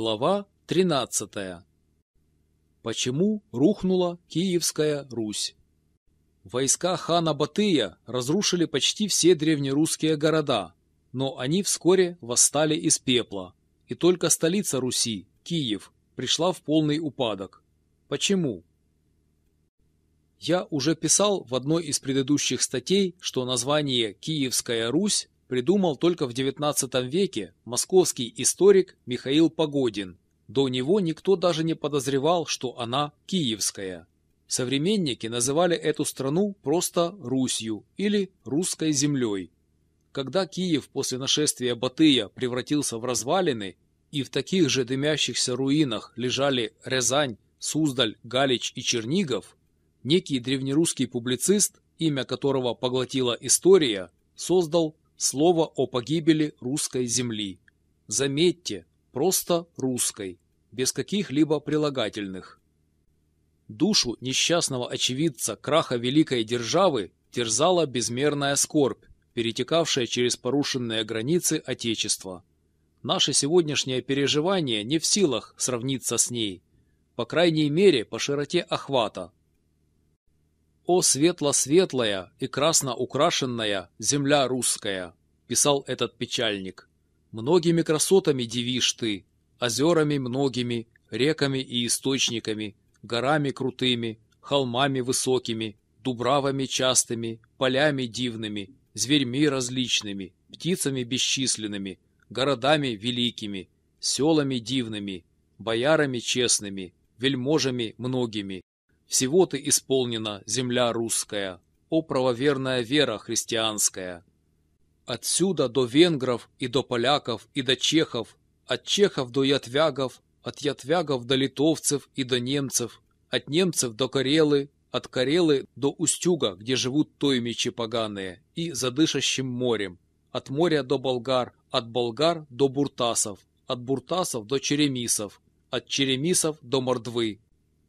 Глава 13. Почему рухнула Киевская Русь? Войска хана Батыя разрушили почти все древнерусские города, но они вскоре восстали из пепла, и только столица Руси, Киев, пришла в полный упадок. Почему? Я уже писал в одной из предыдущих статей, что название «Киевская Русь» придумал только в XIX веке московский историк Михаил Погодин. До него никто даже не подозревал, что она киевская. Современники называли эту страну просто Русью или Русской землей. Когда Киев после нашествия Батыя превратился в развалины, и в таких же дымящихся руинах лежали Рязань, Суздаль, Галич и Чернигов, некий древнерусский публицист, имя которого поглотила история, создал слово о погибели русской земли. Заметьте, просто русской, без каких-либо прилагательных. Душу несчастного очевидца краха великой державы терзала безмерная скорбь, перетекавшая через порушенные границы Отечества. Наше сегодняшнее переживание не в силах сравниться с ней, по крайней мере по широте охвата. «О светло-светлая и красно украшенная земля русская!» – писал этот печальник. «Многими красотами дивишь ты, озерами многими, реками и источниками, горами крутыми, холмами высокими, дубравами частыми, полями дивными, зверьми различными, птицами бесчисленными, городами великими, селами дивными, боярами честными, вельможами многими, всего ты исполнена, земля русская, о правоверная вера христианская. Отсюда до венгров и до поляков и до чехов, от чехов до ятвягов, от ятвягов до литовцев и до немцев, от немцев до Карелы, от Карелы до Устюга, где живут тоймичи поганые, и за дышащим морем, от моря до болгар, от болгар до буртасов, от буртасов до черемисов, от черемисов до мордвы,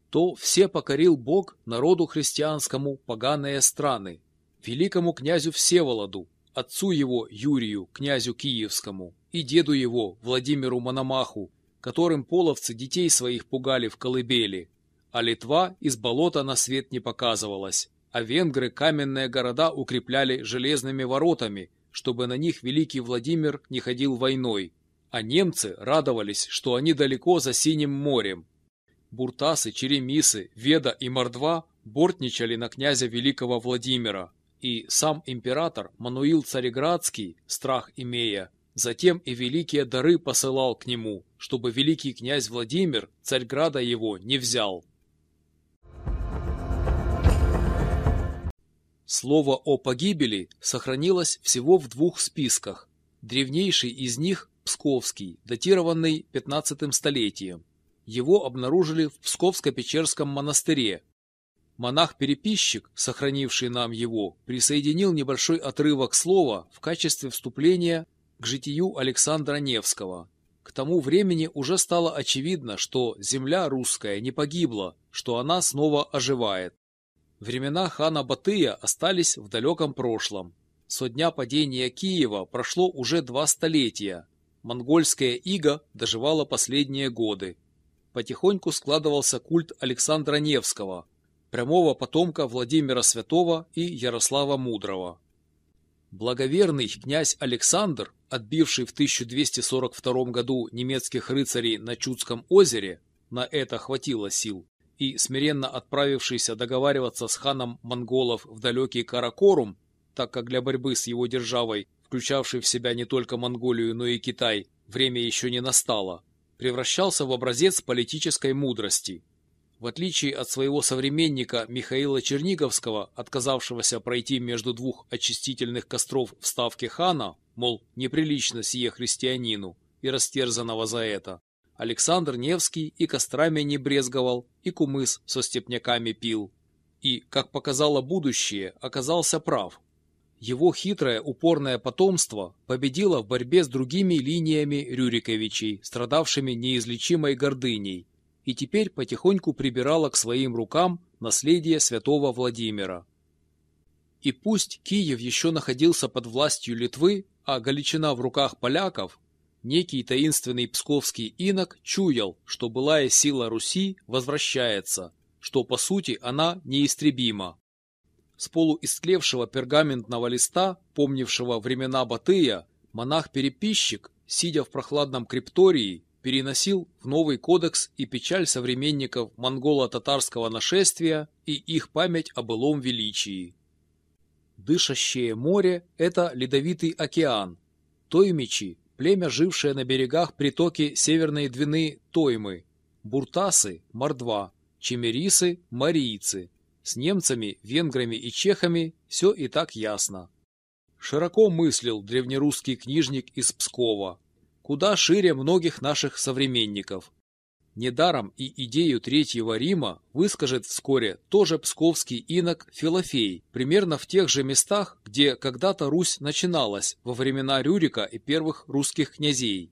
то все покорил Бог народу христианскому поганые страны, великому князю Всеволоду, отцу его Юрию, князю Киевскому, и деду его Владимиру Мономаху, которым половцы детей своих пугали в колыбели, а Литва из болота на свет не показывалась, а венгры каменные города укрепляли железными воротами, чтобы на них великий Владимир не ходил войной, а немцы радовались, что они далеко за Синим морем, Буртасы, Черемисы, Веда и Мордва бортничали на князя Великого Владимира, и сам император Мануил Цареградский, страх имея, затем и великие дары посылал к нему, чтобы великий князь Владимир Царьграда его не взял. Слово о погибели сохранилось всего в двух списках. Древнейший из них – Псковский, датированный 15 столетием, его обнаружили в Псковско-Печерском монастыре. Монах-переписчик, сохранивший нам его, присоединил небольшой отрывок слова в качестве вступления к житию Александра Невского. К тому времени уже стало очевидно, что земля русская не погибла, что она снова оживает. Времена хана Батыя остались в далеком прошлом. Со дня падения Киева прошло уже два столетия. Монгольская ига доживала последние годы потихоньку складывался культ Александра Невского, прямого потомка Владимира Святого и Ярослава Мудрого. Благоверный князь Александр, отбивший в 1242 году немецких рыцарей на Чудском озере, на это хватило сил, и смиренно отправившийся договариваться с ханом монголов в далекий Каракорум, так как для борьбы с его державой, включавшей в себя не только Монголию, но и Китай, время еще не настало, превращался в образец политической мудрости. В отличие от своего современника Михаила Черниговского, отказавшегося пройти между двух очистительных костров в ставке хана, мол, неприлично сие христианину, и растерзанного за это, Александр Невский и кострами не брезговал, и кумыс со степняками пил. И, как показало будущее, оказался прав. Его хитрое упорное потомство победило в борьбе с другими линиями Рюриковичей, страдавшими неизлечимой гордыней, и теперь потихоньку прибирало к своим рукам наследие святого Владимира. И пусть Киев еще находился под властью Литвы, а Галичина в руках поляков, некий таинственный псковский инок чуял, что былая сила Руси возвращается, что по сути она неистребима. С полуистлевшего пергаментного листа, помнившего времена Батыя, монах-переписчик, сидя в прохладном криптории, переносил в новый кодекс и печаль современников монголо-татарского нашествия и их память о былом величии. Дышащее море – это ледовитый океан. Тоймичи – племя, жившее на берегах притоки Северной Двины Тоймы. Буртасы – мордва. Чемерисы – марийцы. С немцами, венграми и чехами все и так ясно. Широко мыслил древнерусский книжник из Пскова, куда шире многих наших современников. Недаром и идею Третьего Рима выскажет вскоре тоже псковский инок Филофей, примерно в тех же местах, где когда-то Русь начиналась во времена Рюрика и первых русских князей.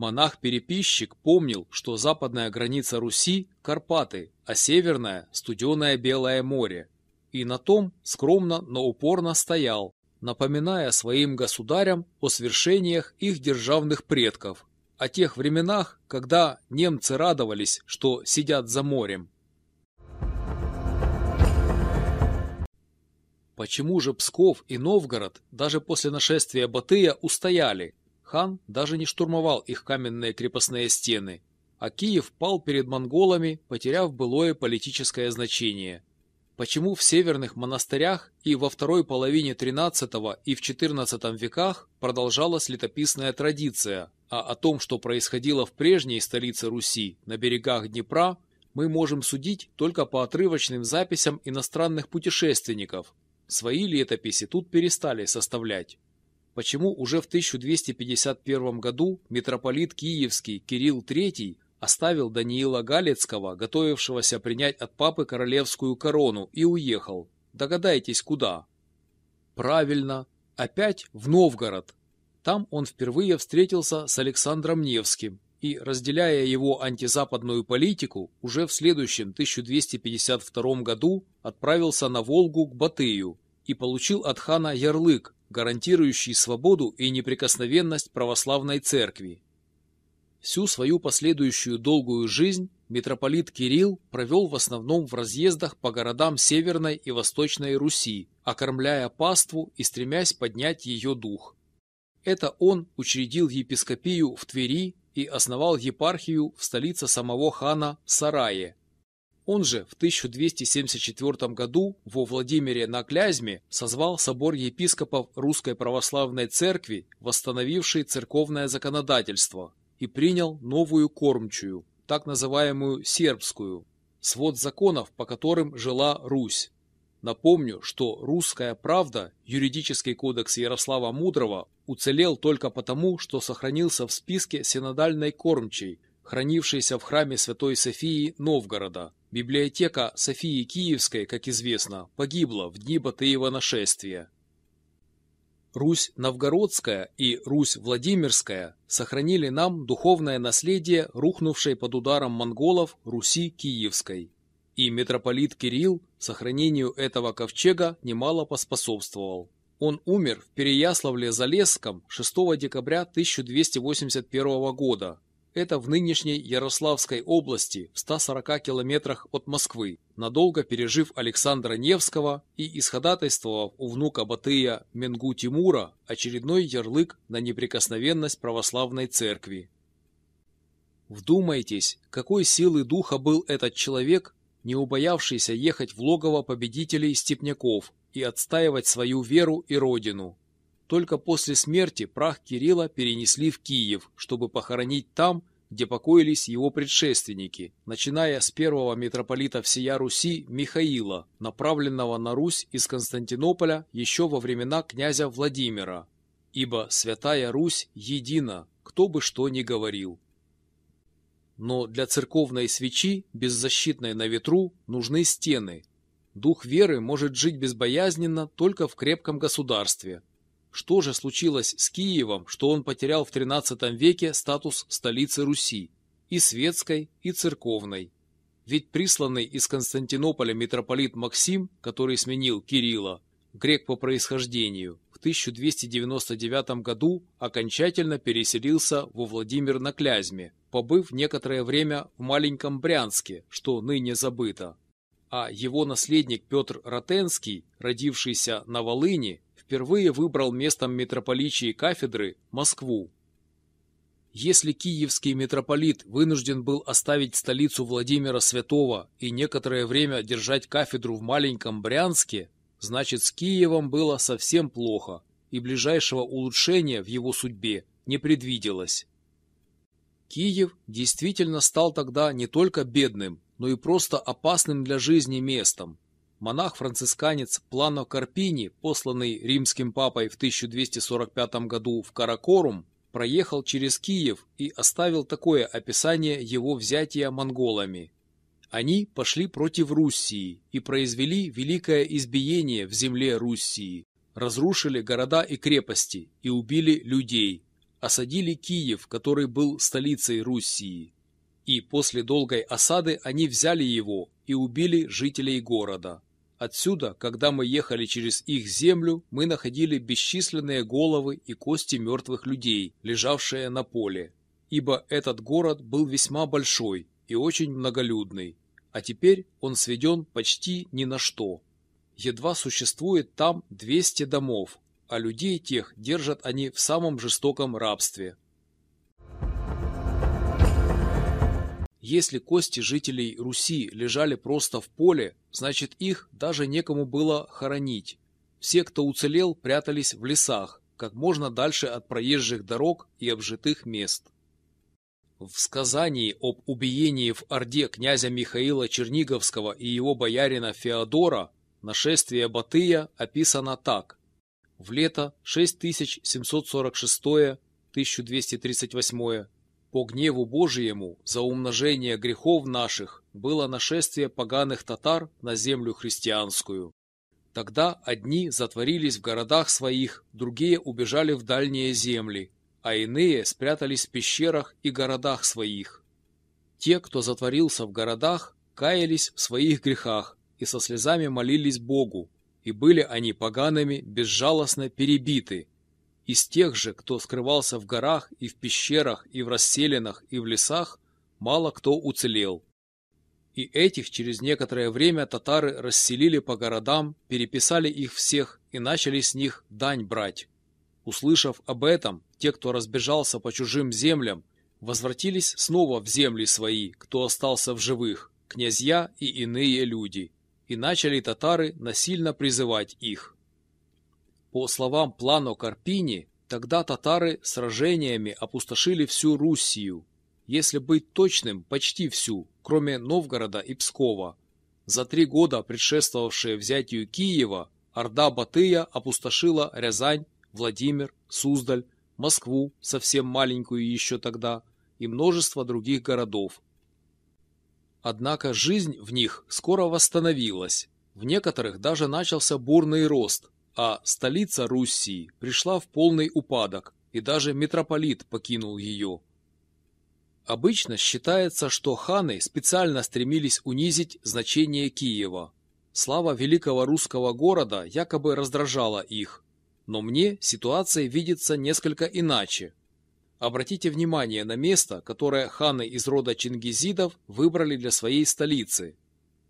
Монах-переписчик помнил, что западная граница Руси – Карпаты, а северная – студеное Белое море. И на том скромно, но упорно стоял, напоминая своим государям о свершениях их державных предков, о тех временах, когда немцы радовались, что сидят за морем. Почему же Псков и Новгород даже после нашествия Батыя устояли? Хан даже не штурмовал их каменные крепостные стены, а Киев пал перед монголами, потеряв былое политическое значение – почему в северных монастырях и во второй половине XIII и в XIV веках продолжалась летописная традиция, а о том, что происходило в прежней столице Руси, на берегах Днепра, мы можем судить только по отрывочным записям иностранных путешественников. Свои летописи тут перестали составлять. Почему уже в 1251 году митрополит Киевский Кирилл III оставил Даниила Галецкого, готовившегося принять от папы королевскую корону, и уехал. Догадайтесь, куда? Правильно, опять в Новгород. Там он впервые встретился с Александром Невским и, разделяя его антизападную политику, уже в следующем 1252 году отправился на Волгу к Батыю и получил от хана ярлык, гарантирующий свободу и неприкосновенность православной церкви. Всю свою последующую долгую жизнь митрополит Кирилл провел в основном в разъездах по городам Северной и Восточной Руси, окормляя паству и стремясь поднять ее дух. Это он учредил епископию в Твери и основал епархию в столице самого хана Сарае. Он же в 1274 году во Владимире на Клязьме созвал собор епископов Русской Православной Церкви, восстановивший церковное законодательство, и принял новую кормчую, так называемую сербскую, свод законов, по которым жила Русь. Напомню, что «Русская правда», юридический кодекс Ярослава Мудрого, уцелел только потому, что сохранился в списке синодальной кормчей, хранившейся в храме Святой Софии Новгорода. Библиотека Софии Киевской, как известно, погибла в дни Батыева нашествия. Русь Новгородская и Русь Владимирская сохранили нам духовное наследие рухнувшей под ударом монголов Руси Киевской. И митрополит Кирилл сохранению этого ковчега немало поспособствовал. Он умер в Переяславле-Залесском 6 декабря 1281 года это в нынешней Ярославской области, в 140 километрах от Москвы, надолго пережив Александра Невского и исходатайствовав у внука Батыя Менгу Тимура очередной ярлык на неприкосновенность православной церкви. Вдумайтесь, какой силы духа был этот человек, не убоявшийся ехать в логово победителей степняков и отстаивать свою веру и родину. Только после смерти прах Кирилла перенесли в Киев, чтобы похоронить там, где покоились его предшественники, начиная с первого митрополита всея Руси Михаила, направленного на Русь из Константинополя еще во времена князя Владимира. Ибо Святая Русь едина, кто бы что ни говорил. Но для церковной свечи, беззащитной на ветру, нужны стены. Дух веры может жить безбоязненно только в крепком государстве, что же случилось с Киевом, что он потерял в XIII веке статус столицы Руси, и светской, и церковной? Ведь присланный из Константинополя митрополит Максим, который сменил Кирилла, грек по происхождению, в 1299 году окончательно переселился во Владимир на Клязьме, побыв некоторое время в маленьком Брянске, что ныне забыто. А его наследник Петр Ротенский, родившийся на Волыни, впервые выбрал местом митрополичьей кафедры Москву. Если киевский митрополит вынужден был оставить столицу Владимира Святого и некоторое время держать кафедру в маленьком Брянске, значит с Киевом было совсем плохо, и ближайшего улучшения в его судьбе не предвиделось. Киев действительно стал тогда не только бедным, но и просто опасным для жизни местом. Монах-францисканец Плано Карпини, посланный римским папой в 1245 году в Каракорум, проехал через Киев и оставил такое описание его взятия монголами. Они пошли против Руссии и произвели великое избиение в земле Руссии, разрушили города и крепости и убили людей, осадили Киев, который был столицей Руссии. И после долгой осады они взяли его и убили жителей города. Отсюда, когда мы ехали через их землю, мы находили бесчисленные головы и кости мертвых людей, лежавшие на поле. Ибо этот город был весьма большой и очень многолюдный, а теперь он сведен почти ни на что. Едва существует там 200 домов, а людей тех держат они в самом жестоком рабстве. Если кости жителей Руси лежали просто в поле, значит их даже некому было хоронить. Все, кто уцелел, прятались в лесах, как можно дальше от проезжих дорог и обжитых мест. В сказании об убиении в Орде князя Михаила Черниговского и его боярина Феодора нашествие Батыя описано так. В лето 6746-1238 по гневу Божиему за умножение грехов наших было нашествие поганых татар на землю христианскую. Тогда одни затворились в городах своих, другие убежали в дальние земли, а иные спрятались в пещерах и городах своих. Те, кто затворился в городах, каялись в своих грехах и со слезами молились Богу, и были они погаными безжалостно перебиты, из тех же, кто скрывался в горах и в пещерах, и в расселенах, и в лесах, мало кто уцелел. И этих через некоторое время татары расселили по городам, переписали их всех и начали с них дань брать. Услышав об этом, те, кто разбежался по чужим землям, возвратились снова в земли свои, кто остался в живых, князья и иные люди, и начали татары насильно призывать их. По словам Плано Карпини, тогда татары сражениями опустошили всю Руссию, если быть точным, почти всю, кроме Новгорода и Пскова. За три года, предшествовавшие взятию Киева, Орда Батыя опустошила Рязань, Владимир, Суздаль, Москву, совсем маленькую еще тогда, и множество других городов. Однако жизнь в них скоро восстановилась. В некоторых даже начался бурный рост, а столица Руссии пришла в полный упадок, и даже митрополит покинул ее. Обычно считается, что ханы специально стремились унизить значение Киева. Слава великого русского города якобы раздражала их, но мне ситуация видится несколько иначе. Обратите внимание на место, которое ханы из рода чингизидов выбрали для своей столицы.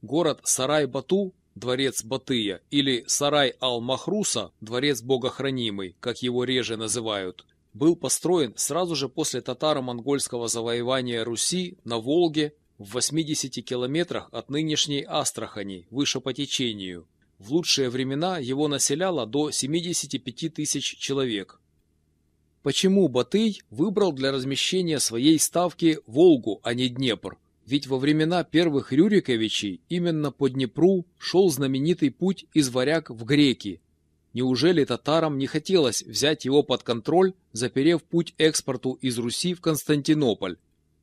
Город Сарай-Бату дворец Батыя, или сарай Ал-Махруса, дворец богохранимый, как его реже называют, был построен сразу же после татаро-монгольского завоевания Руси на Волге в 80 километрах от нынешней Астрахани, выше по течению. В лучшие времена его населяло до 75 тысяч человек. Почему Батый выбрал для размещения своей ставки Волгу, а не Днепр? Ведь во времена первых Рюриковичей именно по Днепру шел знаменитый путь из варяг в греки. Неужели татарам не хотелось взять его под контроль, заперев путь экспорту из Руси в Константинополь?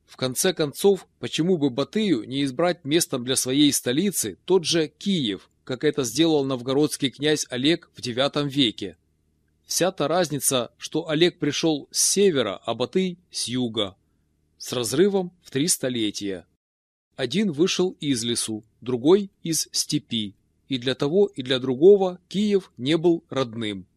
В конце концов, почему бы Батыю не избрать местом для своей столицы тот же Киев, как это сделал новгородский князь Олег в IX веке? Вся та разница, что Олег пришел с севера, а Батый с юга, с разрывом в три столетия. Один вышел из лесу, другой из степи, и для того и для другого Киев не был родным.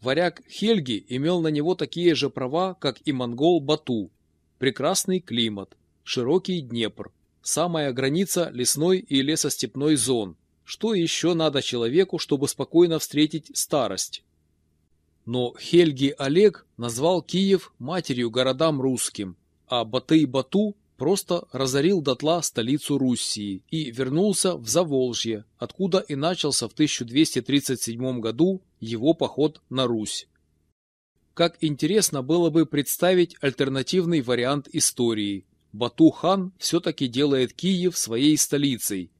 Варяг Хельги имел на него такие же права, как и монгол Бату. Прекрасный климат, широкий Днепр, самая граница лесной и лесостепной зон. Что еще надо человеку, чтобы спокойно встретить старость? Но Хельги Олег назвал Киев матерью городам русским, а Батый-Бату просто разорил дотла столицу Руссии и вернулся в Заволжье, откуда и начался в 1237 году его поход на Русь. Как интересно было бы представить альтернативный вариант истории. Бату-хан все-таки делает Киев своей столицей.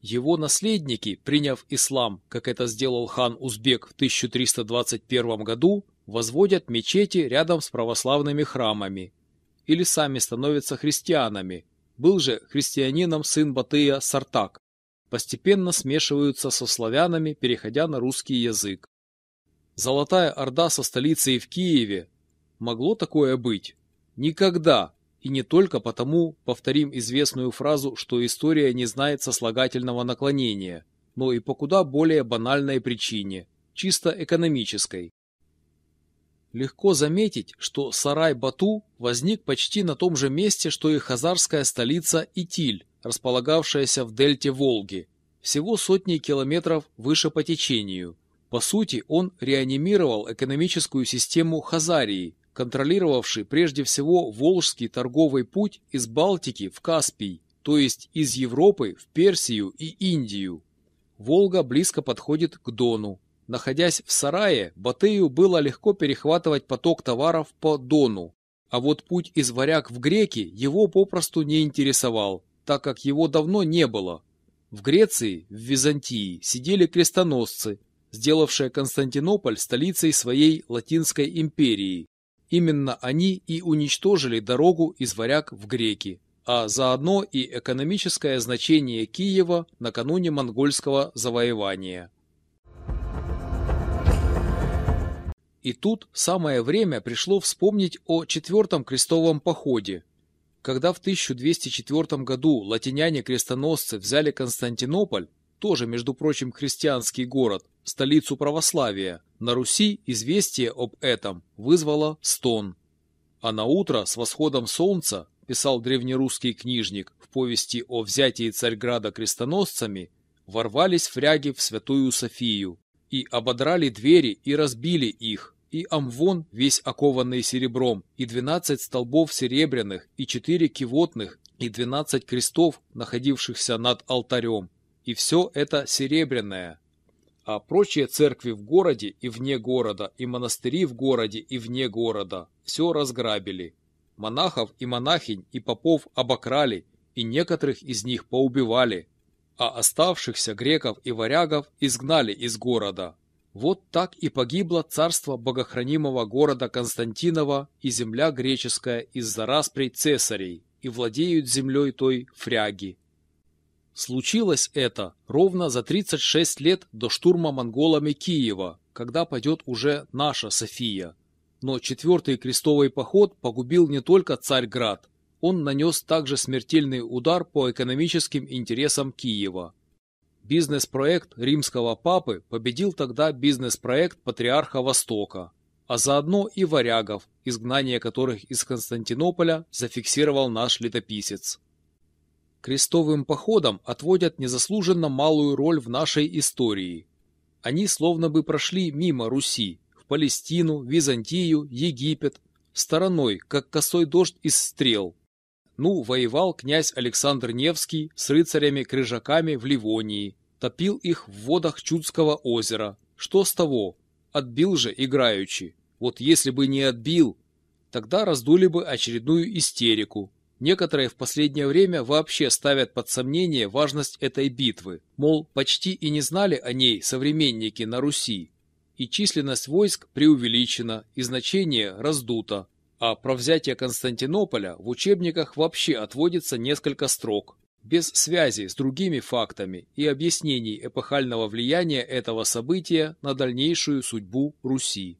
Его наследники, приняв ислам, как это сделал хан Узбек в 1321 году, возводят мечети рядом с православными храмами, или сами становятся христианами. Был же христианином сын Батыя Сартак. Постепенно смешиваются со славянами, переходя на русский язык. Золотая Орда со столицей в Киеве. Могло такое быть? Никогда. И не только потому, повторим известную фразу, что история не знает сослагательного наклонения, но и по куда более банальной причине, чисто экономической. Легко заметить, что Сарай-Бату возник почти на том же месте, что и хазарская столица Итиль, располагавшаяся в дельте Волги, всего сотни километров выше по течению. По сути, он реанимировал экономическую систему Хазарии, контролировавший прежде всего Волжский торговый путь из Балтики в Каспий, то есть из Европы в Персию и Индию. Волга близко подходит к Дону, Находясь в сарае, Батыю было легко перехватывать поток товаров по Дону, а вот путь из Варяг в Греки его попросту не интересовал, так как его давно не было. В Греции, в Византии, сидели крестоносцы, сделавшие Константинополь столицей своей Латинской империи. Именно они и уничтожили дорогу из Варяг в Греки, а заодно и экономическое значение Киева накануне монгольского завоевания. И тут самое время пришло вспомнить о четвертом крестовом походе. Когда в 1204 году латиняне-крестоносцы взяли Константинополь, тоже, между прочим, христианский город, столицу православия, на Руси известие об этом вызвало стон. А на утро с восходом солнца, писал древнерусский книжник в повести о взятии Царьграда крестоносцами, ворвались фряги в Святую Софию, и ободрали двери и разбили их, и амвон, весь окованный серебром, и двенадцать столбов серебряных, и четыре кивотных, и двенадцать крестов, находившихся над алтарем, и все это серебряное. А прочие церкви в городе и вне города, и монастыри в городе и вне города, все разграбили. Монахов и монахинь и попов обокрали, и некоторых из них поубивали, а оставшихся греков и варягов изгнали из города. Вот так и погибло царство богохранимого города Константинова и земля греческая из-за расприй цесарей, и владеют землей той фряги. Случилось это ровно за 36 лет до штурма монголами Киева, когда пойдет уже наша София. Но четвертый крестовый поход погубил не только Царьград, он нанес также смертельный удар по экономическим интересам Киева. Бизнес-проект римского папы победил тогда бизнес-проект патриарха Востока, а заодно и варягов, изгнание которых из Константинополя зафиксировал наш летописец. Крестовым походам отводят незаслуженно малую роль в нашей истории. Они словно бы прошли мимо Руси, в Палестину, Византию, Египет, стороной, как косой дождь из стрел, ну, воевал князь Александр Невский с рыцарями-крыжаками в Ливонии, топил их в водах Чудского озера. Что с того? Отбил же играючи. Вот если бы не отбил, тогда раздули бы очередную истерику. Некоторые в последнее время вообще ставят под сомнение важность этой битвы, мол, почти и не знали о ней современники на Руси. И численность войск преувеличена, и значение раздуто, а про взятие Константинополя в учебниках вообще отводится несколько строк, без связи с другими фактами и объяснений эпохального влияния этого события на дальнейшую судьбу Руси.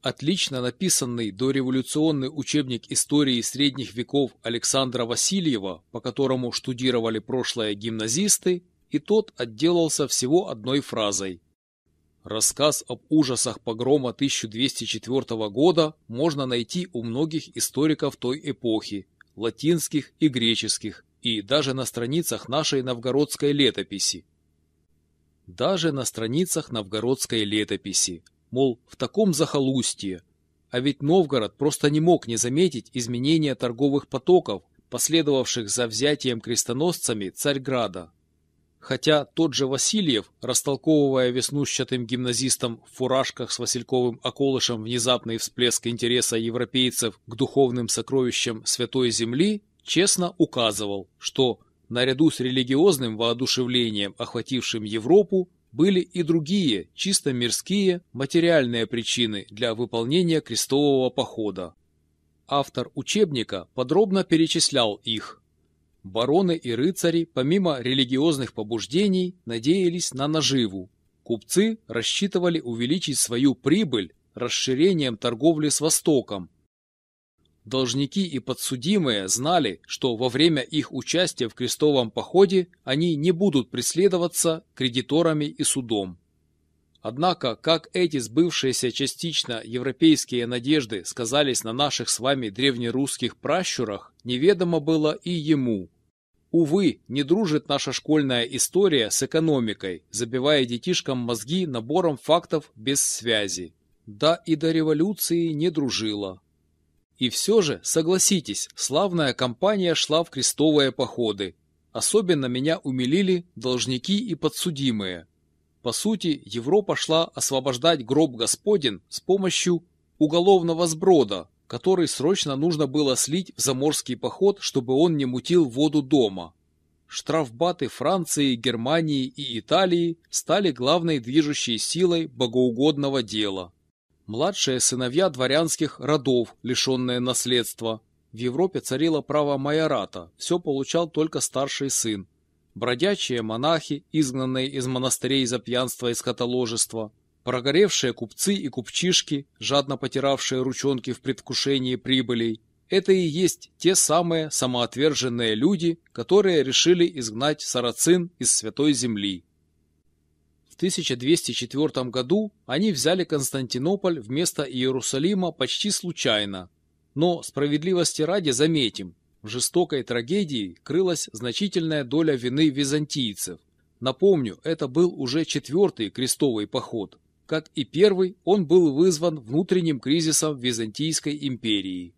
Отлично написанный дореволюционный учебник истории средних веков Александра Васильева, по которому штудировали прошлое гимназисты, и тот отделался всего одной фразой. Рассказ об ужасах погрома 1204 года можно найти у многих историков той эпохи, латинских и греческих, и даже на страницах нашей новгородской летописи. Даже на страницах новгородской летописи, мол, в таком захолустье. А ведь Новгород просто не мог не заметить изменения торговых потоков, последовавших за взятием крестоносцами Царьграда. Хотя тот же Васильев, растолковывая веснущатым гимназистам в фуражках с Васильковым околышем внезапный всплеск интереса европейцев к духовным сокровищам Святой Земли, честно указывал, что наряду с религиозным воодушевлением, охватившим Европу, были и другие, чисто мирские, материальные причины для выполнения крестового похода. Автор учебника подробно перечислял их. Бароны и рыцари, помимо религиозных побуждений, надеялись на наживу. Купцы рассчитывали увеличить свою прибыль расширением торговли с Востоком, Должники и подсудимые знали, что во время их участия в крестовом походе они не будут преследоваться кредиторами и судом. Однако, как эти сбывшиеся частично европейские надежды сказались на наших с вами древнерусских пращурах, неведомо было и ему. Увы, не дружит наша школьная история с экономикой, забивая детишкам мозги набором фактов без связи. Да и до революции не дружила. И все же, согласитесь, славная компания шла в крестовые походы. Особенно меня умилили должники и подсудимые. По сути, Европа шла освобождать гроб Господен с помощью уголовного сброда, который срочно нужно было слить в заморский поход, чтобы он не мутил воду дома. Штрафбаты Франции, Германии и Италии стали главной движущей силой богоугодного дела. Младшие сыновья дворянских родов, лишенные наследства. В Европе царило право майората, все получал только старший сын. Бродячие монахи, изгнанные из монастырей за пьянство и скотоложество. Прогоревшие купцы и купчишки, жадно потиравшие ручонки в предвкушении прибылей. Это и есть те самые самоотверженные люди, которые решили изгнать сарацин из Святой Земли. 1204 году они взяли Константинополь вместо Иерусалима почти случайно. Но справедливости ради заметим, в жестокой трагедии крылась значительная доля вины византийцев. Напомню, это был уже четвертый крестовый поход. Как и первый, он был вызван внутренним кризисом Византийской империи.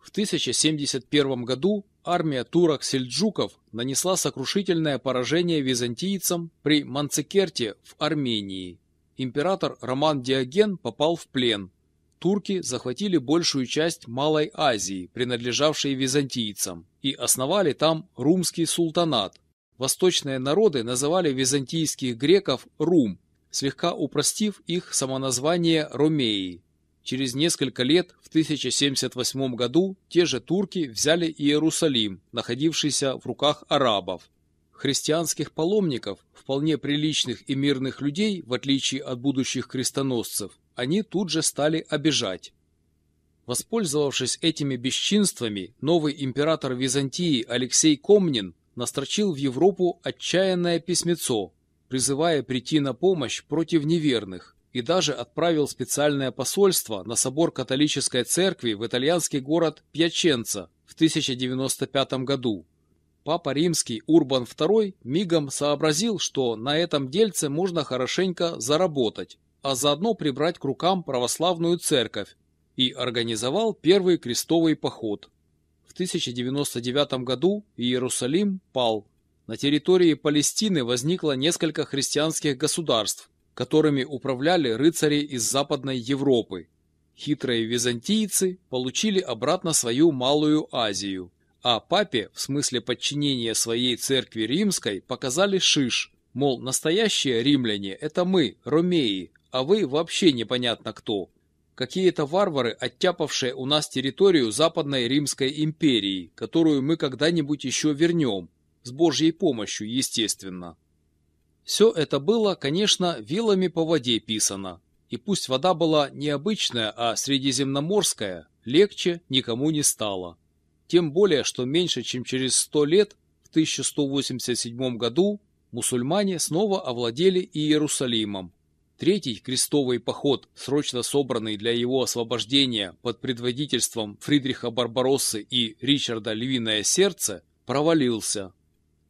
В 1071 году армия турок-сельджуков нанесла сокрушительное поражение византийцам при Манцикерте в Армении. Император Роман Диоген попал в плен. Турки захватили большую часть Малой Азии, принадлежавшей византийцам, и основали там румский султанат. Восточные народы называли византийских греков «рум», слегка упростив их самоназвание «ромеи». Через несколько лет, в 1078 году, те же турки взяли Иерусалим, находившийся в руках арабов. Христианских паломников, вполне приличных и мирных людей, в отличие от будущих крестоносцев, они тут же стали обижать. Воспользовавшись этими бесчинствами, новый император Византии Алексей Комнин настрочил в Европу отчаянное письмецо, призывая прийти на помощь против неверных и даже отправил специальное посольство на собор католической церкви в итальянский город Пьяченца в 1095 году. Папа римский Урбан II мигом сообразил, что на этом дельце можно хорошенько заработать, а заодно прибрать к рукам православную церковь, и организовал первый крестовый поход. В 1099 году Иерусалим пал. На территории Палестины возникло несколько христианских государств, которыми управляли рыцари из Западной Европы. Хитрые византийцы получили обратно свою Малую Азию, а папе в смысле подчинения своей церкви римской показали шиш, мол, настоящие римляне – это мы, ромеи, а вы вообще непонятно кто. Какие-то варвары, оттяпавшие у нас территорию Западной Римской империи, которую мы когда-нибудь еще вернем, с Божьей помощью, естественно. Все это было, конечно, вилами по воде писано, и пусть вода была не обычная, а средиземноморская, легче никому не стало. Тем более, что меньше чем через сто лет, в 1187 году, мусульмане снова овладели Иерусалимом. Третий крестовый поход, срочно собранный для его освобождения под предводительством Фридриха Барбароссы и Ричарда Львиное Сердце, провалился.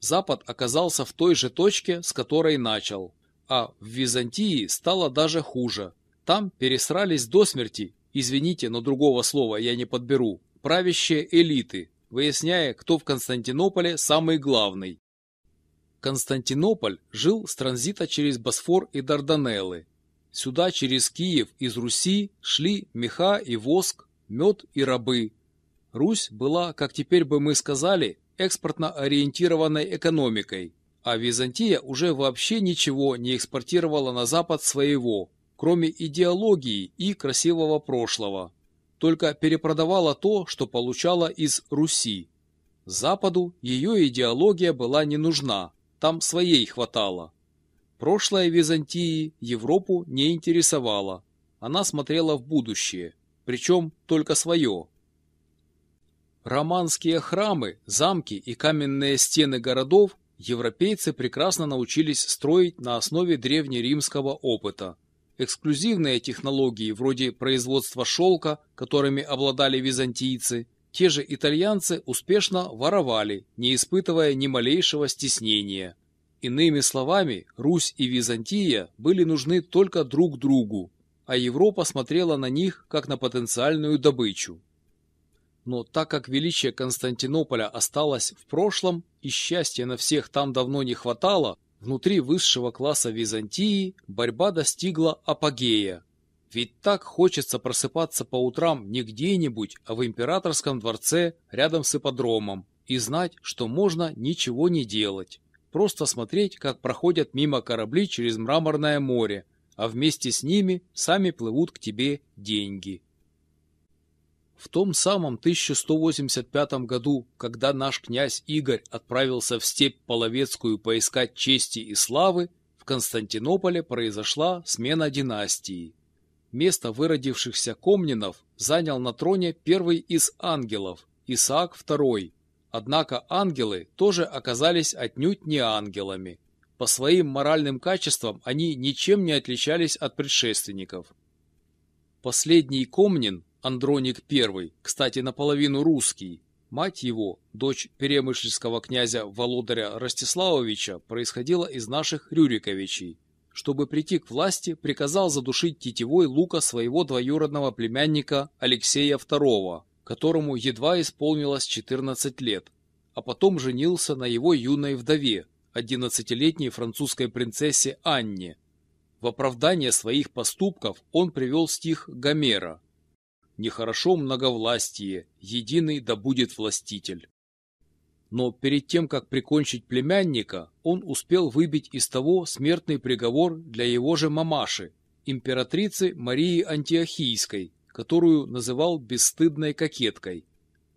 Запад оказался в той же точке, с которой начал. А в Византии стало даже хуже. Там пересрались до смерти, извините, но другого слова я не подберу, правящие элиты, выясняя, кто в Константинополе самый главный. Константинополь жил с транзита через Босфор и Дарданеллы. Сюда через Киев из Руси шли меха и воск, мед и рабы. Русь была, как теперь бы мы сказали, экспортно ориентированной экономикой, а Византия уже вообще ничего не экспортировала на запад своего, кроме идеологии и красивого прошлого. Только перепродавала то, что получала из Руси. Западу ее идеология была не нужна, там своей хватало. Прошлое Византии Европу не интересовало. Она смотрела в будущее, причем только свое. Романские храмы, замки и каменные стены городов европейцы прекрасно научились строить на основе древнеримского опыта. Эксклюзивные технологии вроде производства шелка, которыми обладали византийцы, те же итальянцы успешно воровали, не испытывая ни малейшего стеснения. Иными словами, Русь и Византия были нужны только друг другу, а Европа смотрела на них как на потенциальную добычу. Но так как величие Константинополя осталось в прошлом и счастья на всех там давно не хватало, внутри высшего класса Византии борьба достигла апогея. Ведь так хочется просыпаться по утрам не где-нибудь, а в императорском дворце рядом с ипподромом и знать, что можно ничего не делать. Просто смотреть, как проходят мимо корабли через мраморное море, а вместе с ними сами плывут к тебе деньги. В том самом 1185 году, когда наш князь Игорь отправился в степь Половецкую поискать чести и славы, в Константинополе произошла смена династии. Место выродившихся комнинов занял на троне первый из ангелов, Исаак II. Однако ангелы тоже оказались отнюдь не ангелами. По своим моральным качествам они ничем не отличались от предшественников. Последний комнин, Андроник I, кстати, наполовину русский, мать его, дочь перемышльского князя Володаря Ростиславовича, происходила из наших Рюриковичей чтобы прийти к власти, приказал задушить тетивой лука своего двоюродного племянника Алексея II, которому едва исполнилось 14 лет, а потом женился на его юной вдове, 11-летней французской принцессе Анне. В оправдание своих поступков он привел стих Гомера «Нехорошо многовластие, единый да будет властитель». Но перед тем, как прикончить племянника, он успел выбить из того смертный приговор для его же мамаши, императрицы Марии Антиохийской, которую называл бесстыдной кокеткой.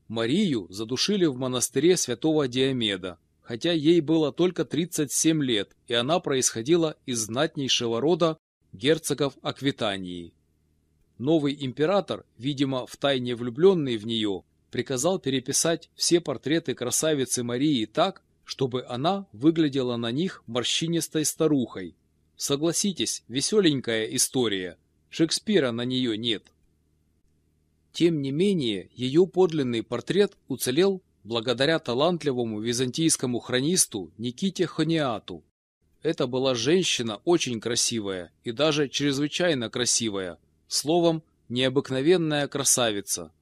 Марию задушили в монастыре святого Диомеда, хотя ей было только 37 лет, и она происходила из знатнейшего рода герцогов Аквитании. Новый император, видимо, втайне влюбленный в нее, приказал переписать все портреты красавицы Марии так, чтобы она выглядела на них морщинистой старухой. Согласитесь, веселенькая история. Шекспира на нее нет. Тем не менее, ее подлинный портрет уцелел благодаря талантливому византийскому хронисту Никите Хониату. Это была женщина очень красивая и даже чрезвычайно красивая, словом, необыкновенная красавица.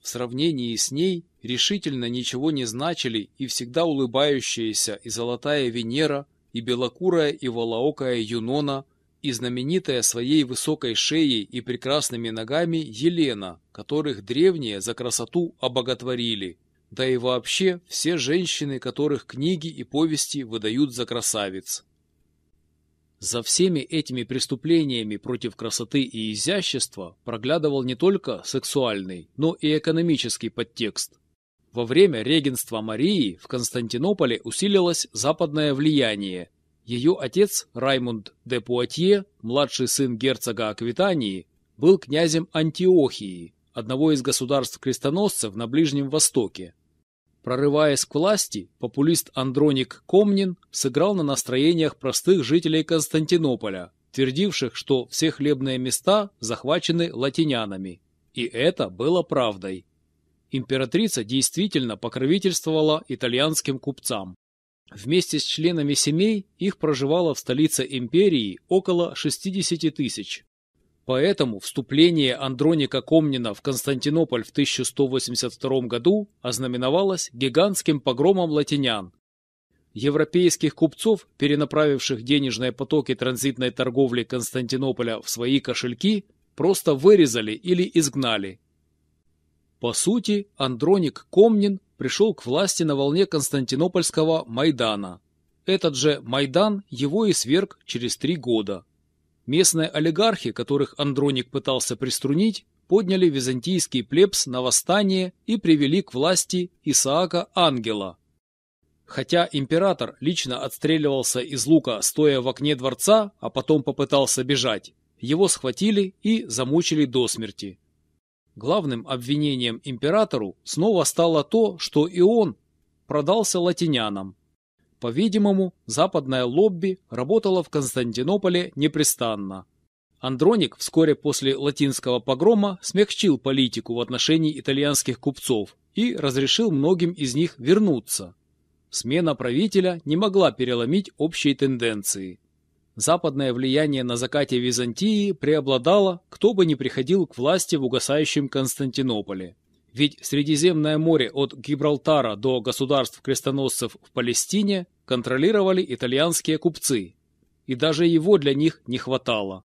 В сравнении с ней решительно ничего не значили и всегда улыбающаяся и золотая Венера, и белокурая и волоокая Юнона, и знаменитая своей высокой шеей и прекрасными ногами Елена, которых древние за красоту обоготворили, да и вообще все женщины, которых книги и повести выдают за красавиц. За всеми этими преступлениями против красоты и изящества проглядывал не только сексуальный, но и экономический подтекст. Во время регенства Марии в Константинополе усилилось западное влияние. Ее отец Раймунд де Пуатье, младший сын герцога Аквитании, был князем Антиохии, одного из государств-крестоносцев на Ближнем Востоке. Прорываясь к власти, популист Андроник Комнин сыграл на настроениях простых жителей Константинополя, твердивших, что все хлебные места захвачены латинянами. И это было правдой. Императрица действительно покровительствовала итальянским купцам. Вместе с членами семей их проживало в столице империи около 60 тысяч. Поэтому вступление Андроника Комнина в Константинополь в 1182 году ознаменовалось гигантским погромом латинян. Европейских купцов, перенаправивших денежные потоки транзитной торговли Константинополя в свои кошельки, просто вырезали или изгнали. По сути, Андроник Комнин пришел к власти на волне Константинопольского Майдана. Этот же Майдан его и сверг через три года. Местные олигархи, которых Андроник пытался приструнить, подняли византийский плебс на восстание и привели к власти Исаака Ангела. Хотя император лично отстреливался из лука, стоя в окне дворца, а потом попытался бежать, его схватили и замучили до смерти. Главным обвинением императору снова стало то, что и он продался латинянам. По-видимому, западное лобби работало в Константинополе непрестанно. Андроник вскоре после латинского погрома смягчил политику в отношении итальянских купцов и разрешил многим из них вернуться. Смена правителя не могла переломить общей тенденции. Западное влияние на закате Византии преобладало, кто бы ни приходил к власти в угасающем Константинополе. Ведь Средиземное море от Гибралтара до государств-крестоносцев в Палестине контролировали итальянские купцы, и даже его для них не хватало.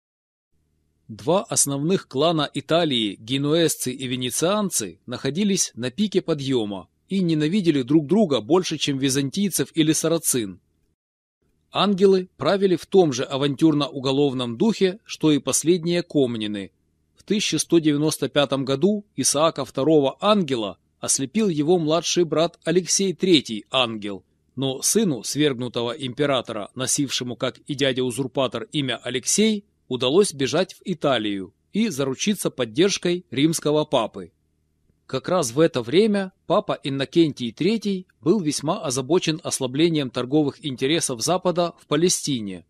Два основных клана Италии, генуэзцы и венецианцы, находились на пике подъема и ненавидели друг друга больше, чем византийцев или сарацин. Ангелы правили в том же авантюрно-уголовном духе, что и последние комнины. В 1195 году Исаака II Ангела ослепил его младший брат Алексей III Ангел, но сыну свергнутого императора, носившему как и дядя-узурпатор имя Алексей, удалось бежать в Италию и заручиться поддержкой римского папы. Как раз в это время папа Иннокентий III был весьма озабочен ослаблением торговых интересов Запада в Палестине.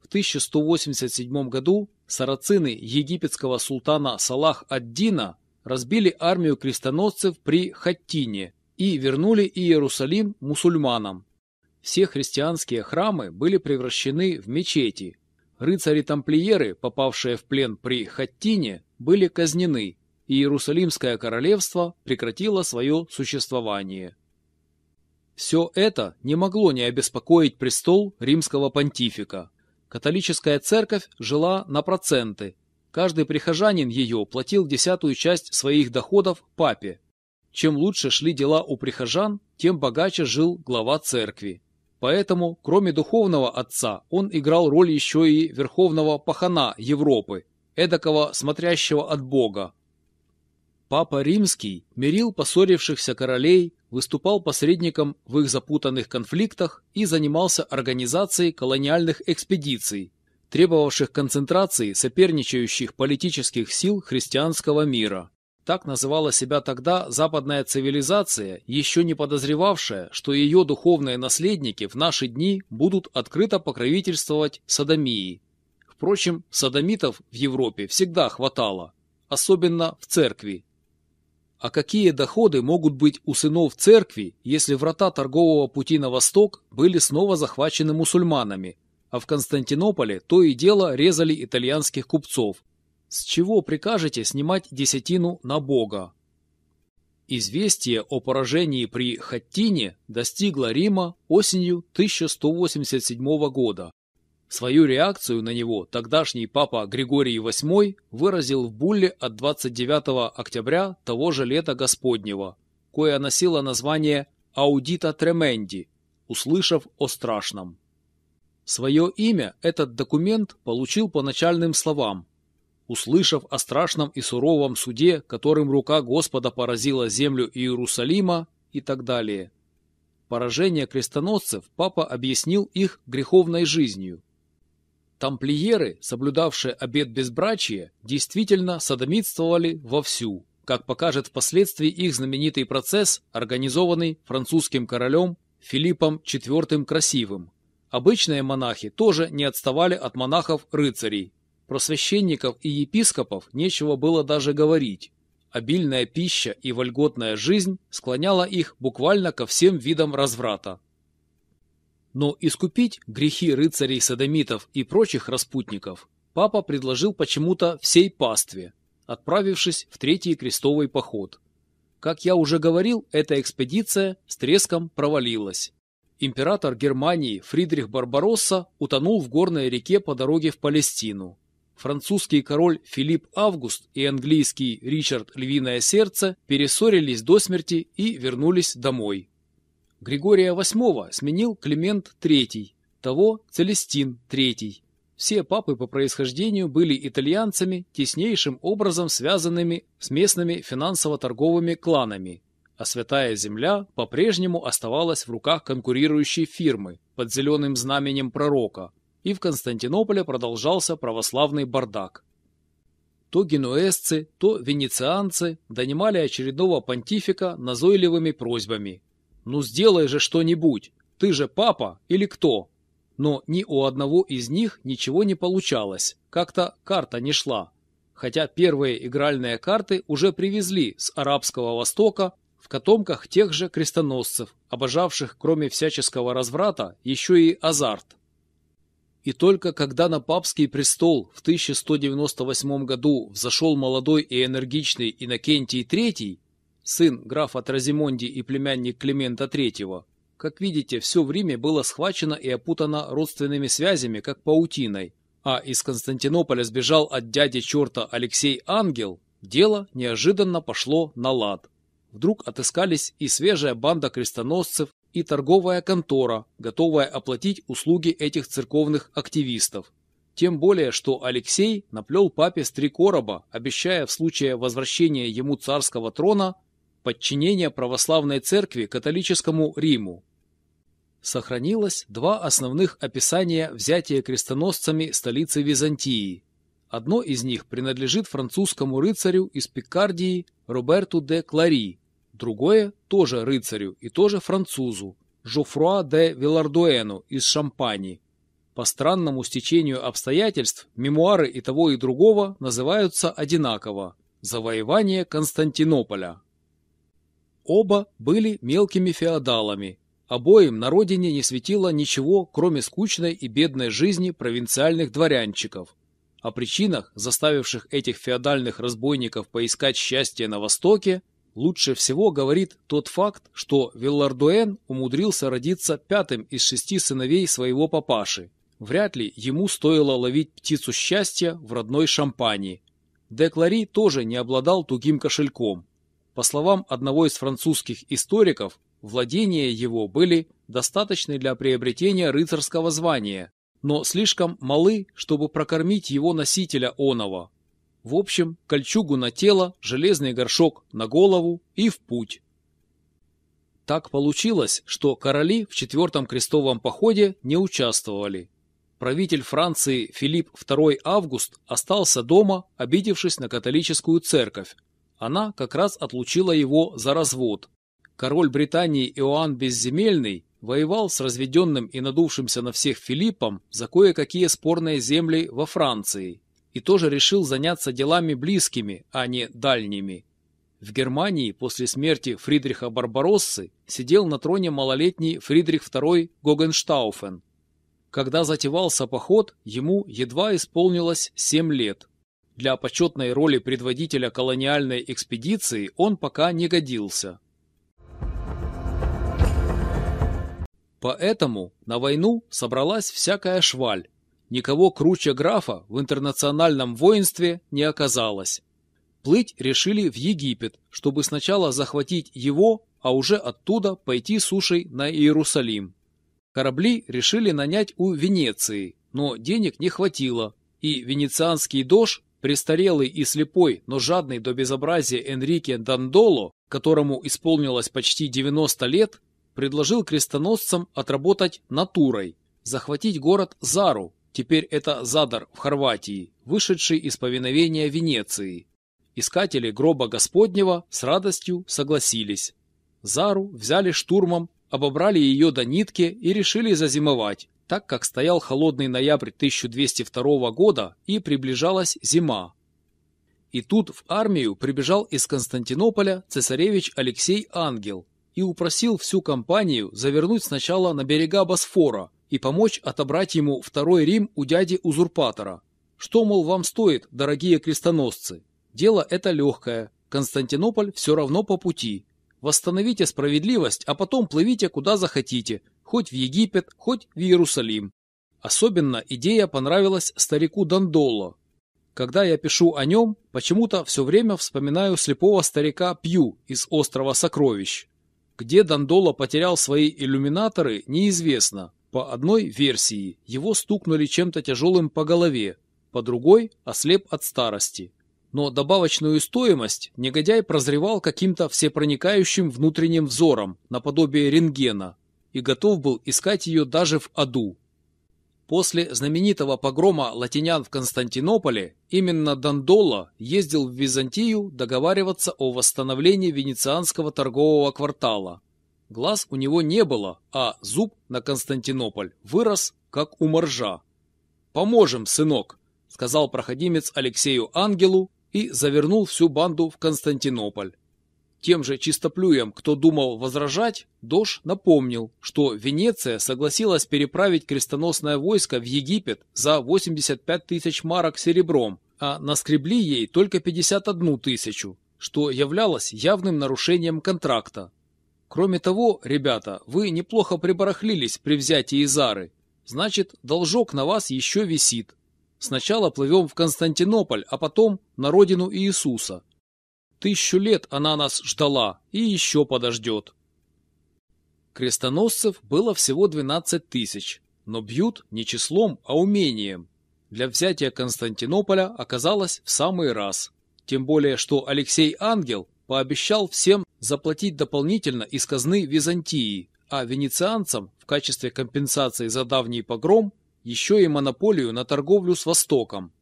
В 1187 году сарацины египетского султана Салах ад-Дина разбили армию крестоносцев при Хаттине и вернули Иерусалим мусульманам. Все христианские храмы были превращены в мечети. Рыцари-тамплиеры, попавшие в плен при Хаттине, были казнены, и Иерусалимское королевство прекратило свое существование. Все это не могло не обеспокоить престол римского понтифика. Католическая церковь жила на проценты. Каждый прихожанин ее платил десятую часть своих доходов папе. Чем лучше шли дела у прихожан, тем богаче жил глава церкви. Поэтому, кроме духовного отца, он играл роль еще и верховного пахана Европы, эдакого смотрящего от Бога, Папа Римский мирил поссорившихся королей, выступал посредником в их запутанных конфликтах и занимался организацией колониальных экспедиций, требовавших концентрации соперничающих политических сил христианского мира. Так называла себя тогда западная цивилизация, еще не подозревавшая, что ее духовные наследники в наши дни будут открыто покровительствовать садомии. Впрочем, садомитов в Европе всегда хватало, особенно в церкви, а какие доходы могут быть у сынов церкви, если врата торгового пути на восток были снова захвачены мусульманами, а в Константинополе то и дело резали итальянских купцов? С чего прикажете снимать десятину на Бога? Известие о поражении при Хаттине достигло Рима осенью 1187 года. Свою реакцию на него тогдашний папа Григорий VIII выразил в булле от 29 октября того же лета Господнего, кое носило название «Аудита Тременди», услышав о страшном. Свое имя этот документ получил по начальным словам «Услышав о страшном и суровом суде, которым рука Господа поразила землю Иерусалима» и так далее. Поражение крестоносцев папа объяснил их греховной жизнью – Тамплиеры, соблюдавшие обет безбрачия, действительно садомитствовали вовсю, как покажет впоследствии их знаменитый процесс, организованный французским королем Филиппом IV Красивым. Обычные монахи тоже не отставали от монахов-рыцарей. Про священников и епископов нечего было даже говорить. Обильная пища и вольготная жизнь склоняла их буквально ко всем видам разврата. Но искупить грехи рыцарей-садомитов и прочих распутников папа предложил почему-то всей пастве, отправившись в Третий крестовый поход. Как я уже говорил, эта экспедиция с треском провалилась. Император Германии Фридрих Барбаросса утонул в горной реке по дороге в Палестину. Французский король Филипп Август и английский Ричард Львиное Сердце перессорились до смерти и вернулись домой. Григория VIII сменил Климент III, того Целестин III. Все папы по происхождению были итальянцами, теснейшим образом связанными с местными финансово-торговыми кланами, а Святая Земля по-прежнему оставалась в руках конкурирующей фирмы под зеленым знаменем пророка, и в Константинополе продолжался православный бардак. То генуэзцы, то венецианцы донимали очередного понтифика назойливыми просьбами. «Ну сделай же что-нибудь! Ты же папа или кто?» но ни у одного из них ничего не получалось, как-то карта не шла. Хотя первые игральные карты уже привезли с Арабского Востока в котомках тех же крестоносцев, обожавших кроме всяческого разврата еще и азарт. И только когда на папский престол в 1198 году взошел молодой и энергичный Иннокентий III, сын графа Тразимонди и племянник Климента III, как видите, все в Риме было схвачено и опутано родственными связями, как паутиной, а из Константинополя сбежал от дяди черта Алексей Ангел, дело неожиданно пошло на лад. Вдруг отыскались и свежая банда крестоносцев, и торговая контора, готовая оплатить услуги этих церковных активистов. Тем более, что Алексей наплел папе с три короба, обещая в случае возвращения ему царского трона подчинение православной церкви католическому Риму сохранилось два основных описания взятия крестоносцами столицы Византии. Одно из них принадлежит французскому рыцарю из Пикардии Роберту де Клари, другое тоже рыцарю и тоже французу Жофруа де Вилардуэну из Шампани. По странному стечению обстоятельств мемуары и того и другого называются одинаково «Завоевание Константинополя». Оба были мелкими феодалами, Обоим на родине не светило ничего, кроме скучной и бедной жизни провинциальных дворянчиков. О причинах, заставивших этих феодальных разбойников поискать счастье на Востоке, лучше всего говорит тот факт, что Виллардуэн умудрился родиться пятым из шести сыновей своего папаши. Вряд ли ему стоило ловить птицу счастья в родной Шампании. Деклари тоже не обладал тугим кошельком. По словам одного из французских историков, Владения его были достаточны для приобретения рыцарского звания, но слишком малы, чтобы прокормить его носителя оного. В общем, кольчугу на тело, железный горшок на голову и в путь. Так получилось, что короли в четвертом крестовом походе не участвовали. Правитель Франции Филипп II Август остался дома, обидевшись на католическую церковь. Она как раз отлучила его за развод, Король Британии Иоанн Безземельный воевал с разведенным и надувшимся на всех Филиппом за кое-какие спорные земли во Франции и тоже решил заняться делами близкими, а не дальними. В Германии после смерти Фридриха Барбароссы сидел на троне малолетний Фридрих II Гогенштауфен. Когда затевался поход, ему едва исполнилось 7 лет. Для почетной роли предводителя колониальной экспедиции он пока не годился. Поэтому на войну собралась всякая шваль. Никого круче графа в интернациональном воинстве не оказалось. Плыть решили в Египет, чтобы сначала захватить его, а уже оттуда пойти сушей на Иерусалим. Корабли решили нанять у Венеции, но денег не хватило, и венецианский дож, престарелый и слепой, но жадный до безобразия Энрике Дандоло, которому исполнилось почти 90 лет, предложил крестоносцам отработать натурой, захватить город Зару, теперь это Задар в Хорватии, вышедший из повиновения Венеции. Искатели гроба Господнего с радостью согласились. Зару взяли штурмом, обобрали ее до нитки и решили зазимовать, так как стоял холодный ноябрь 1202 года и приближалась зима. И тут в армию прибежал из Константинополя цесаревич Алексей Ангел и упросил всю компанию завернуть сначала на берега Босфора и помочь отобрать ему второй Рим у дяди-узурпатора. Что, мол, вам стоит, дорогие крестоносцы? Дело это легкое, Константинополь все равно по пути. Восстановите справедливость, а потом плывите куда захотите, хоть в Египет, хоть в Иерусалим. Особенно идея понравилась старику Дандоло. Когда я пишу о нем, почему-то все время вспоминаю слепого старика Пью из «Острова сокровищ». Где Дандоло потерял свои иллюминаторы, неизвестно. По одной версии, его стукнули чем-то тяжелым по голове, по другой – ослеп от старости но добавочную стоимость негодяй прозревал каким-то всепроникающим внутренним взором, наподобие рентгена, и готов был искать ее даже в аду. После знаменитого погрома латинян в Константинополе именно Дандола ездил в Византию договариваться о восстановлении венецианского торгового квартала. Глаз у него не было, а зуб на Константинополь вырос, как у моржа. «Поможем, сынок», — сказал проходимец Алексею Ангелу, и завернул всю банду в Константинополь. Тем же чистоплюям, кто думал возражать, Дош напомнил, что Венеция согласилась переправить крестоносное войско в Египет за 85 тысяч марок серебром, а наскребли ей только 51 тысячу, что являлось явным нарушением контракта. Кроме того, ребята, вы неплохо прибарахлились при взятии Зары, значит, должок на вас еще висит. Сначала плывем в Константинополь, а потом на родину Иисуса. Тысячу лет она нас ждала и еще подождет. Крестоносцев было всего 12 тысяч, но бьют не числом, а умением. Для взятия Константинополя оказалось в самый раз. Тем более, что Алексей Ангел пообещал всем заплатить дополнительно из казны Византии, а венецианцам в качестве компенсации за давний погром еще и монополию на торговлю с Востоком.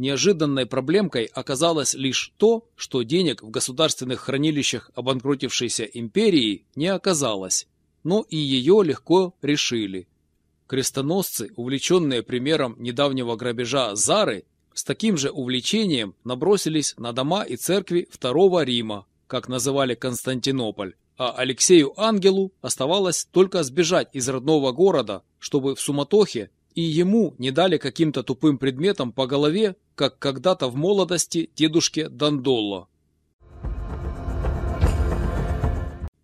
Неожиданной проблемкой оказалось лишь то, что денег в государственных хранилищах обанкротившейся империи не оказалось, но и ее легко решили. Крестоносцы, увлеченные примером недавнего грабежа Зары, с таким же увлечением набросились на дома и церкви Второго Рима, как называли Константинополь, а Алексею Ангелу оставалось только сбежать из родного города, чтобы в суматохе и ему не дали каким-то тупым предметом по голове, как когда-то в молодости дедушке Дандолло.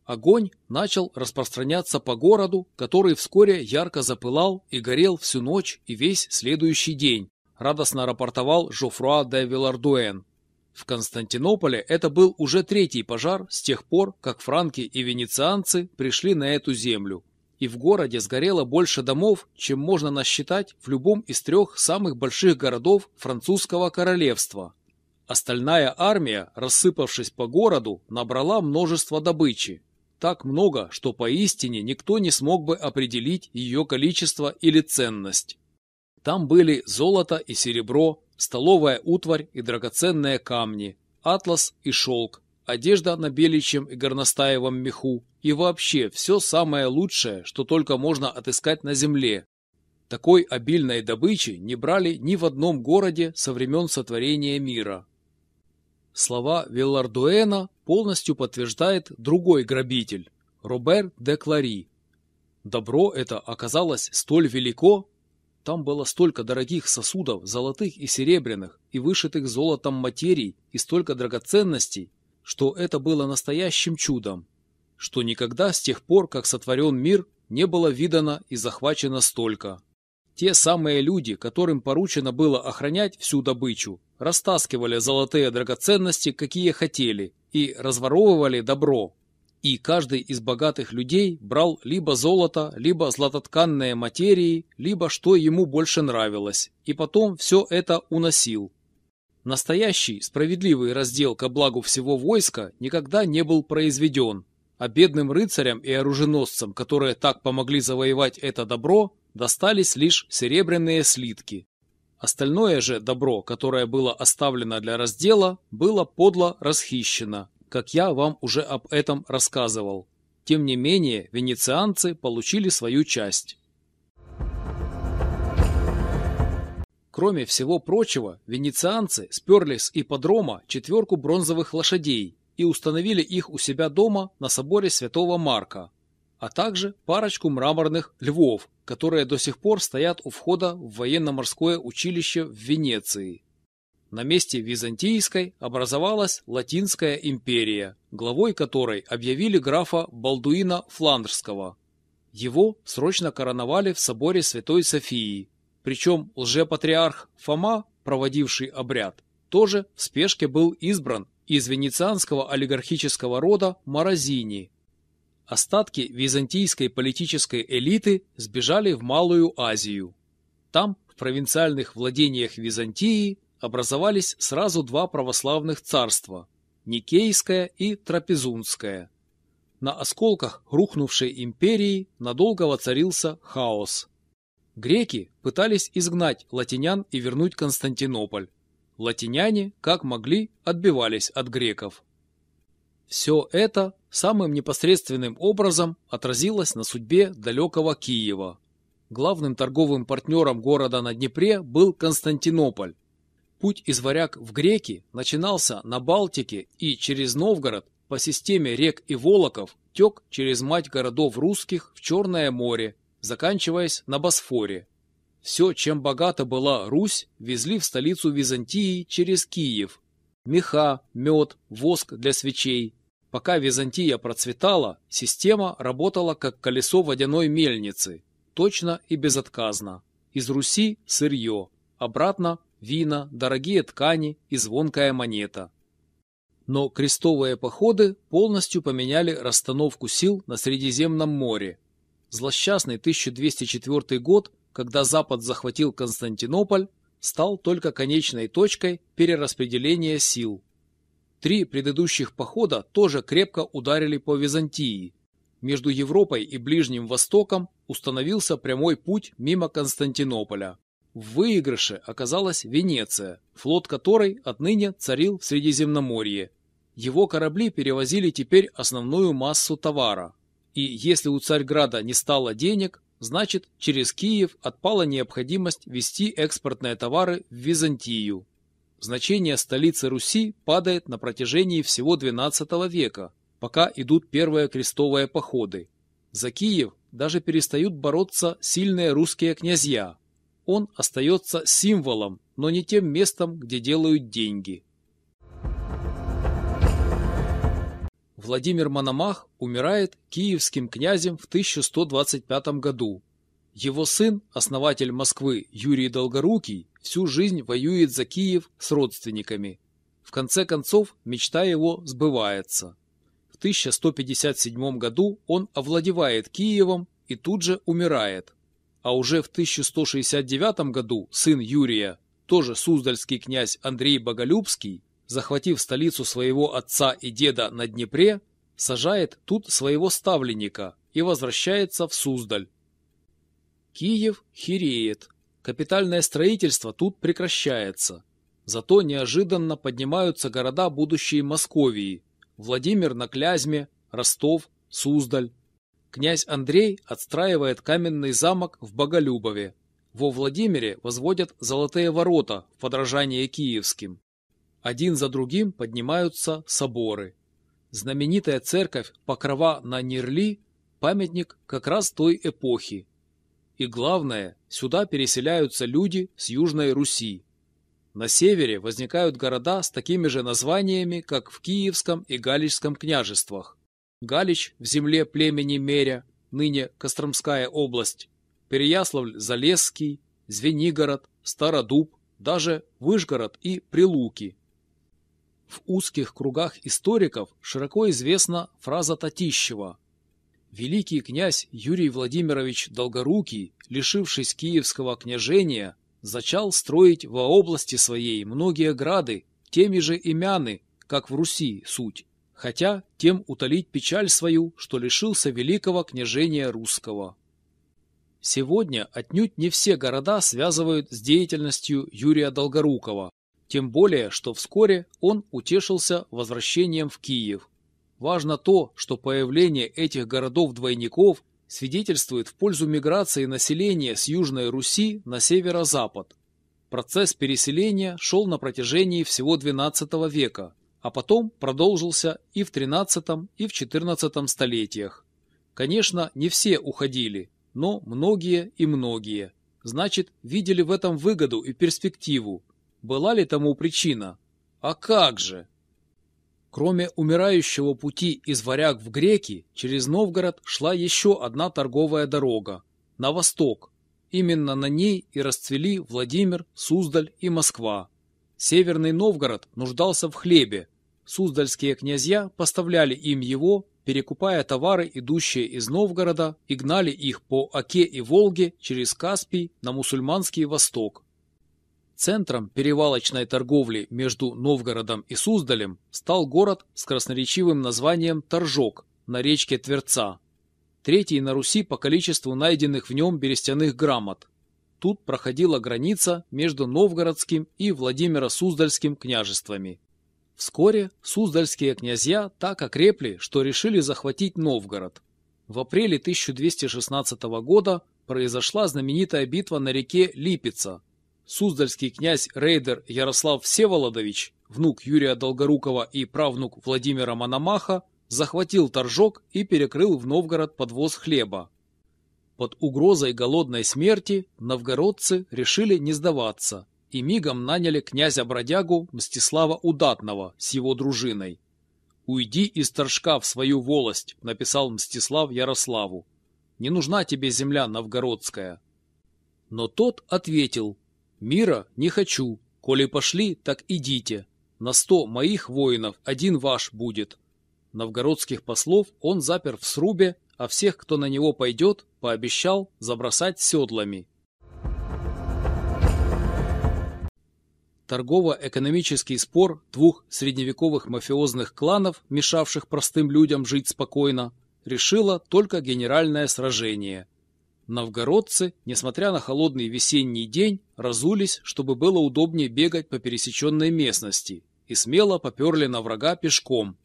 Огонь начал распространяться по городу, который вскоре ярко запылал и горел всю ночь и весь следующий день, радостно рапортовал Жофруа де Вилардуэн. В Константинополе это был уже третий пожар с тех пор, как франки и венецианцы пришли на эту землю и в городе сгорело больше домов, чем можно насчитать в любом из трех самых больших городов французского королевства. Остальная армия, рассыпавшись по городу, набрала множество добычи. Так много, что поистине никто не смог бы определить ее количество или ценность. Там были золото и серебро, столовая утварь и драгоценные камни, атлас и шелк, одежда на беличьем и горностаевом меху и вообще все самое лучшее, что только можно отыскать на земле. Такой обильной добычи не брали ни в одном городе со времен сотворения мира. Слова Виллардуэна полностью подтверждает другой грабитель – Робер де Клари. Добро это оказалось столь велико, там было столько дорогих сосудов, золотых и серебряных, и вышитых золотом материй, и столько драгоценностей, что это было настоящим чудом, что никогда с тех пор, как сотворен мир, не было видано и захвачено столько. Те самые люди, которым поручено было охранять всю добычу, растаскивали золотые драгоценности, какие хотели, и разворовывали добро. И каждый из богатых людей брал либо золото, либо златотканные материи, либо что ему больше нравилось, и потом все это уносил. Настоящий справедливый раздел ко благу всего войска никогда не был произведен, а бедным рыцарям и оруженосцам, которые так помогли завоевать это добро, достались лишь серебряные слитки. Остальное же добро, которое было оставлено для раздела, было подло расхищено, как я вам уже об этом рассказывал. Тем не менее, венецианцы получили свою часть. Кроме всего прочего, венецианцы сперли с ипподрома четверку бронзовых лошадей и установили их у себя дома на соборе Святого Марка, а также парочку мраморных львов, которые до сих пор стоят у входа в военно-морское училище в Венеции. На месте Византийской образовалась Латинская империя, главой которой объявили графа Балдуина Фландрского. Его срочно короновали в соборе Святой Софии, причем лжепатриарх Фома, проводивший обряд, тоже в спешке был избран из венецианского олигархического рода Морозини. Остатки византийской политической элиты сбежали в Малую Азию. Там, в провинциальных владениях Византии, образовались сразу два православных царства – Никейское и Трапезунское. На осколках рухнувшей империи надолго воцарился хаос. Греки пытались изгнать латинян и вернуть Константинополь. Латиняне, как могли, отбивались от греков. Все это самым непосредственным образом отразилось на судьбе далекого Киева. Главным торговым партнером города на Днепре был Константинополь. Путь из варяг в греки начинался на Балтике и через Новгород по системе рек и волоков тек через мать городов русских в Черное море заканчиваясь на Босфоре. Все, чем богата была Русь, везли в столицу Византии через Киев. Меха, мед, воск для свечей. Пока Византия процветала, система работала как колесо водяной мельницы, точно и безотказно. Из Руси сырье, обратно вина, дорогие ткани и звонкая монета. Но крестовые походы полностью поменяли расстановку сил на Средиземном море, Злосчастный 1204 год, когда Запад захватил Константинополь, стал только конечной точкой перераспределения сил. Три предыдущих похода тоже крепко ударили по Византии. Между Европой и Ближним Востоком установился прямой путь мимо Константинополя. В выигрыше оказалась Венеция, флот которой отныне царил в Средиземноморье. Его корабли перевозили теперь основную массу товара. И если у Царьграда не стало денег, значит через Киев отпала необходимость вести экспортные товары в Византию. Значение столицы Руси падает на протяжении всего XII века, пока идут первые крестовые походы. За Киев даже перестают бороться сильные русские князья. Он остается символом, но не тем местом, где делают деньги. Владимир Мономах умирает киевским князем в 1125 году. Его сын, основатель Москвы Юрий Долгорукий, всю жизнь воюет за Киев с родственниками. В конце концов, мечта его сбывается. В 1157 году он овладевает Киевом и тут же умирает. А уже в 1169 году сын Юрия, тоже суздальский князь Андрей Боголюбский, захватив столицу своего отца и деда на Днепре, сажает тут своего ставленника и возвращается в Суздаль. Киев хиреет. Капитальное строительство тут прекращается. Зато неожиданно поднимаются города будущей Московии. Владимир на Клязьме, Ростов, Суздаль. Князь Андрей отстраивает каменный замок в Боголюбове. Во Владимире возводят золотые ворота в подражание киевским. Один за другим поднимаются соборы. Знаменитая церковь Покрова на Нерли – памятник как раз той эпохи. И главное, сюда переселяются люди с Южной Руси. На севере возникают города с такими же названиями, как в Киевском и Галичском княжествах. Галич в земле племени Меря, ныне Костромская область, Переяславль-Залесский, Звенигород, Стародуб, даже Выжгород и Прилуки – в узких кругах историков широко известна фраза Татищева «Великий князь Юрий Владимирович Долгорукий, лишившись киевского княжения, зачал строить во области своей многие грады, теми же имяны, как в Руси суть, хотя тем утолить печаль свою, что лишился великого княжения русского». Сегодня отнюдь не все города связывают с деятельностью Юрия Долгорукова, тем более, что вскоре он утешился возвращением в Киев. Важно то, что появление этих городов-двойников свидетельствует в пользу миграции населения с Южной Руси на северо-запад. Процесс переселения шел на протяжении всего XII века, а потом продолжился и в XIII и в XIV столетиях. Конечно, не все уходили, но многие и многие. Значит, видели в этом выгоду и перспективу. Была ли тому причина? А как же? Кроме умирающего пути из Варяг в Греки, через Новгород шла еще одна торговая дорога – на восток. Именно на ней и расцвели Владимир, Суздаль и Москва. Северный Новгород нуждался в хлебе. Суздальские князья поставляли им его, перекупая товары, идущие из Новгорода, и гнали их по Оке и Волге через Каспий на мусульманский восток. Центром перевалочной торговли между Новгородом и Суздалем стал город с красноречивым названием Торжок на речке Тверца. Третий на Руси по количеству найденных в нем берестяных грамот. Тут проходила граница между Новгородским и Владимиро-Суздальским княжествами. Вскоре суздальские князья так окрепли, что решили захватить Новгород. В апреле 1216 года произошла знаменитая битва на реке Липица, Суздальский князь рейдер Ярослав Всеволодович, внук Юрия Долгорукова и правнук Владимира Мономаха, захватил торжок и перекрыл в Новгород подвоз хлеба. Под угрозой голодной смерти новгородцы решили не сдаваться и мигом наняли князя-бродягу Мстислава Удатного с его дружиной. «Уйди из торжка в свою волость», — написал Мстислав Ярославу. «Не нужна тебе земля новгородская». Но тот ответил, Мира не хочу. Коли пошли, так идите. На сто моих воинов один ваш будет. Новгородских послов он запер в срубе, а всех, кто на него пойдет, пообещал забросать седлами. Торгово-экономический спор двух средневековых мафиозных кланов, мешавших простым людям жить спокойно, решило только генеральное сражение – Новгородцы, несмотря на холодный весенний день, разулись, чтобы было удобнее бегать по пересеченной местности, и смело поперли на врага пешком.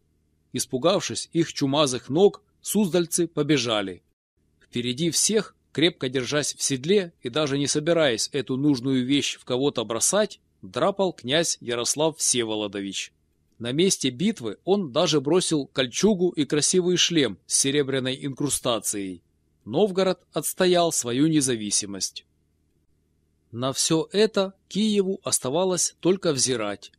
Испугавшись их чумазых ног, суздальцы побежали. Впереди всех, крепко держась в седле и даже не собираясь эту нужную вещь в кого-то бросать, драпал князь Ярослав Всеволодович. На месте битвы он даже бросил кольчугу и красивый шлем с серебряной инкрустацией. Новгород отстоял свою независимость. На все это Киеву оставалось только взирать.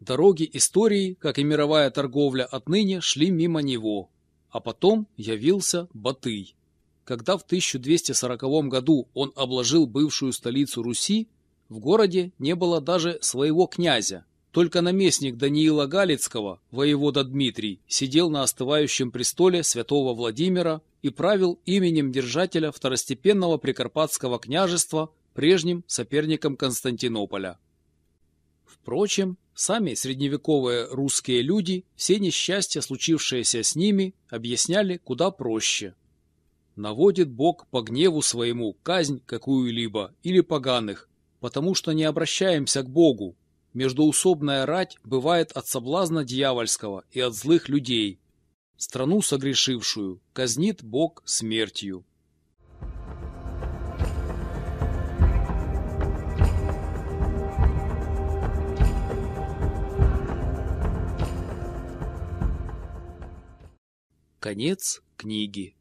Дороги истории, как и мировая торговля отныне, шли мимо него. А потом явился Батый. Когда в 1240 году он обложил бывшую столицу Руси, в городе не было даже своего князя. Только наместник Даниила Галицкого, воевода Дмитрий, сидел на остывающем престоле святого Владимира и правил именем держателя второстепенного Прикарпатского княжества, прежним соперником Константинополя. Впрочем, сами средневековые русские люди все несчастья, случившиеся с ними, объясняли куда проще. Наводит Бог по гневу своему казнь какую-либо или поганых, потому что не обращаемся к Богу, Междоусобная рать бывает от соблазна дьявольского и от злых людей. Страну согрешившую казнит Бог смертью. Конец книги.